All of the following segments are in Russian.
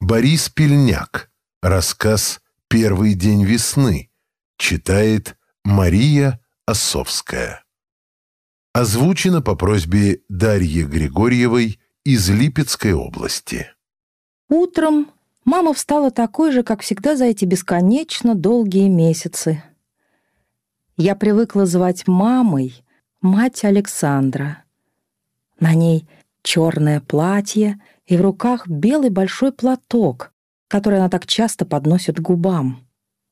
Борис Пельняк. Рассказ «Первый день весны». Читает Мария Осовская. Озвучено по просьбе Дарьи Григорьевой из Липецкой области. Утром мама встала такой же, как всегда за эти бесконечно долгие месяцы. Я привыкла звать мамой мать Александра. На ней черное платье и в руках белый большой платок, который она так часто подносит к губам.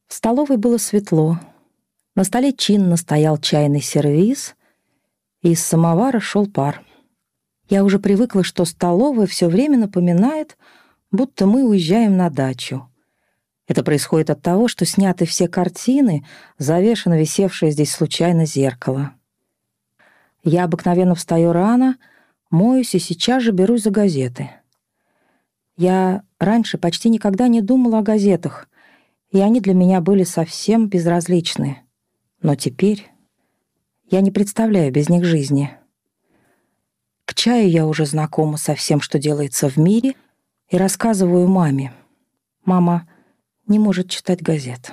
В столовой было светло. На столе чинно стоял чайный сервиз, и из самовара шел пар. Я уже привыкла, что столовая все время напоминает, будто мы уезжаем на дачу. Это происходит от того, что сняты все картины, завешено висевшее здесь случайно зеркало. Я обыкновенно встаю рано — Моюсь и сейчас же берусь за газеты. Я раньше почти никогда не думала о газетах, и они для меня были совсем безразличны. Но теперь я не представляю без них жизни. К чаю я уже знакома со всем, что делается в мире, и рассказываю маме. Мама не может читать газет.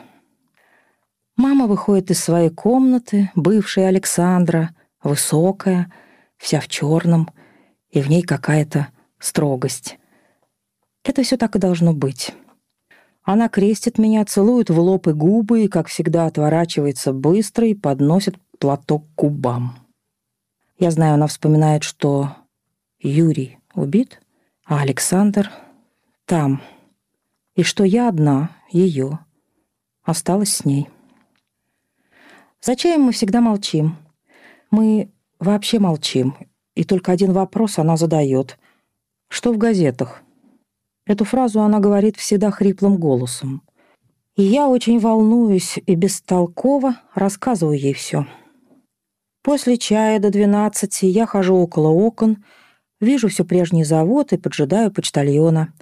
Мама выходит из своей комнаты, бывшая Александра, высокая, вся в черном, и в ней какая-то строгость. Это все так и должно быть. Она крестит меня, целует в лоб и губы, и, как всегда, отворачивается быстро и подносит платок к губам. Я знаю, она вспоминает, что Юрий убит, а Александр там, и что я одна, ее, осталась с ней. За чаем мы всегда молчим. Мы вообще молчим, и только один вопрос она задает. «Что в газетах?» Эту фразу она говорит всегда хриплым голосом. И я очень волнуюсь и бестолково рассказываю ей все. После чая до двенадцати я хожу около окон, вижу все прежний завод и поджидаю почтальона.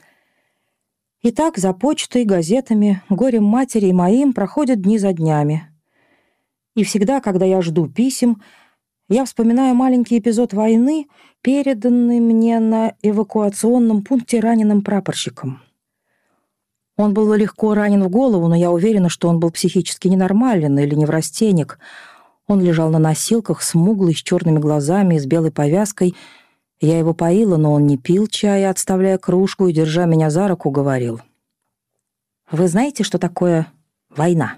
И так за почтой, газетами, горем матери и моим проходят дни за днями. И всегда, когда я жду писем, я вспоминаю маленький эпизод войны, переданный мне на эвакуационном пункте раненым прапорщиком. Он был легко ранен в голову, но я уверена, что он был психически ненормален или неврастенник. Он лежал на носилках, смуглый, с черными глазами и с белой повязкой. Я его поила, но он не пил чая, отставляя кружку и, держа меня за руку, говорил. «Вы знаете, что такое война?»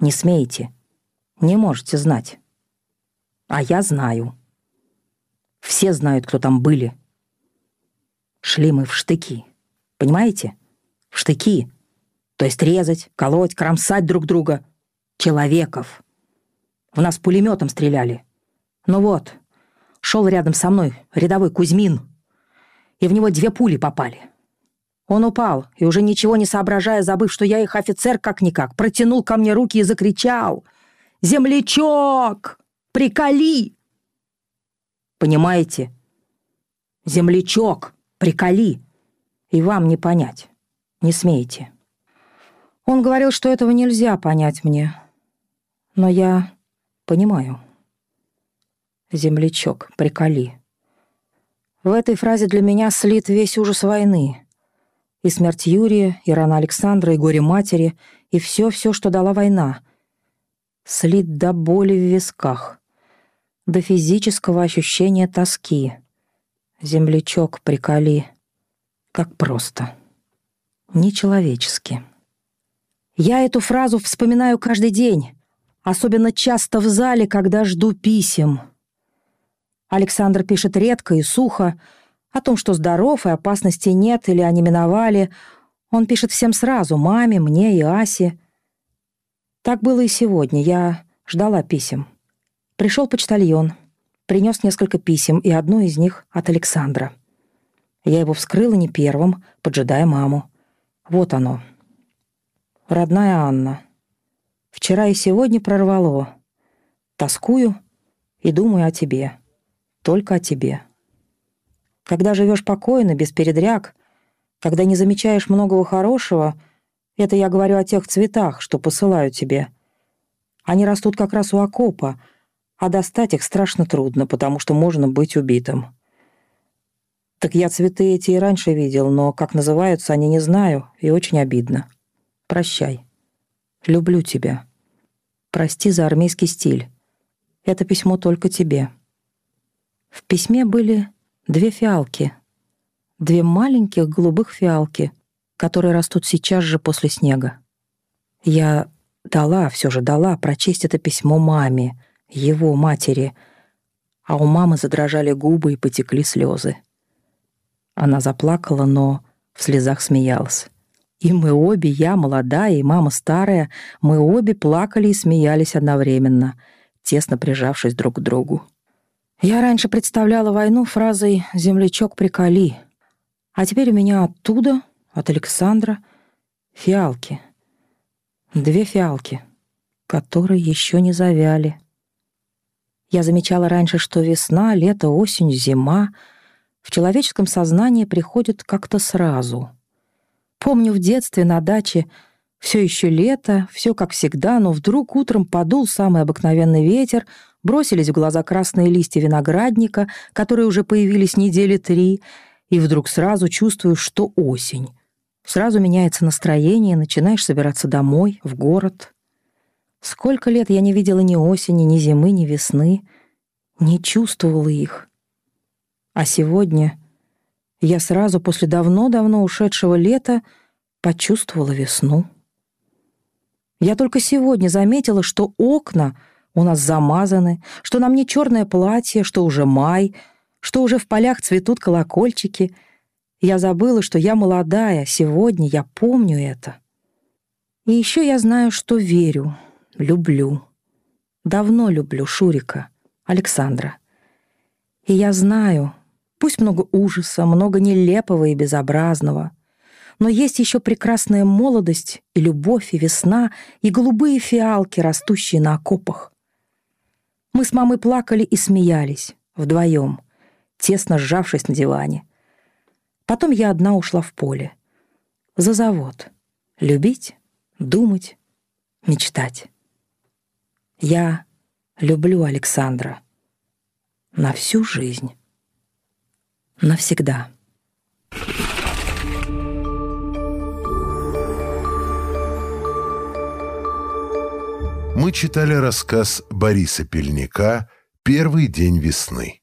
«Не смеете. Не можете знать». А я знаю. Все знают, кто там были. Шли мы в штыки. Понимаете? В штыки. То есть резать, колоть, кромсать друг друга. Человеков. В нас пулеметом стреляли. Ну вот, шел рядом со мной рядовой Кузьмин, и в него две пули попали. Он упал, и уже ничего не соображая, забыв, что я их офицер как-никак, протянул ко мне руки и закричал «Землячок!» Приколи!» Понимаете? Землячок, приколи. И вам не понять. Не смеете. Он говорил, что этого нельзя понять мне. Но я понимаю. Землячок, приколи. В этой фразе для меня слит весь ужас войны. И смерть Юрия, и рана Александра, и горе матери, и все-все, что дала война. Слит до боли в висках до физического ощущения тоски. Землячок, приколи. Как просто. Нечеловечески. Я эту фразу вспоминаю каждый день, особенно часто в зале, когда жду писем. Александр пишет редко и сухо, о том, что здоров и опасности нет или они миновали. Он пишет всем сразу, маме, мне и Асе. Так было и сегодня, я ждала писем. Пришел почтальон, принес несколько писем, и одно из них от Александра. Я его вскрыла не первым, поджидая маму. Вот оно. Родная Анна. Вчера и сегодня прорвало. Тоскую и думаю о тебе. Только о тебе. Когда живешь покойно, без передряг, когда не замечаешь многого хорошего, это я говорю о тех цветах, что посылаю тебе. Они растут как раз у окопа — а достать их страшно трудно, потому что можно быть убитым. Так я цветы эти и раньше видел, но как называются, они не знаю, и очень обидно. Прощай. Люблю тебя. Прости за армейский стиль. Это письмо только тебе. В письме были две фиалки. Две маленьких голубых фиалки, которые растут сейчас же после снега. Я дала, все же дала прочесть это письмо маме, его матери, а у мамы задрожали губы и потекли слезы. Она заплакала, но в слезах смеялась. И мы обе, я молодая и мама старая, мы обе плакали и смеялись одновременно, тесно прижавшись друг к другу. Я раньше представляла войну фразой «землячок приколи», а теперь у меня оттуда, от Александра, фиалки. Две фиалки, которые еще не завяли. Я замечала раньше, что весна, лето, осень, зима — в человеческом сознании приходит как-то сразу. Помню в детстве на даче все еще лето, все как всегда, но вдруг утром подул самый обыкновенный ветер, бросились в глаза красные листья виноградника, которые уже появились недели три, и вдруг сразу чувствую, что осень. Сразу меняется настроение, начинаешь собираться домой, в город. Сколько лет я не видела ни осени, ни зимы, ни весны, не чувствовала их. А сегодня я сразу после давно-давно ушедшего лета почувствовала весну. Я только сегодня заметила, что окна у нас замазаны, что на мне черное платье, что уже май, что уже в полях цветут колокольчики. Я забыла, что я молодая, сегодня я помню это. И еще я знаю, что верю, люблю. Давно люблю Шурика, Александра. И я знаю, Пусть много ужаса, много нелепого и безобразного. Но есть еще прекрасная молодость и любовь, и весна, и голубые фиалки, растущие на окопах. Мы с мамой плакали и смеялись, вдвоем, тесно сжавшись на диване. Потом я одна ушла в поле. За завод. Любить, думать, мечтать. Я люблю Александра на всю жизнь навсегда. Мы читали рассказ Бориса Пельника «Первый день весны».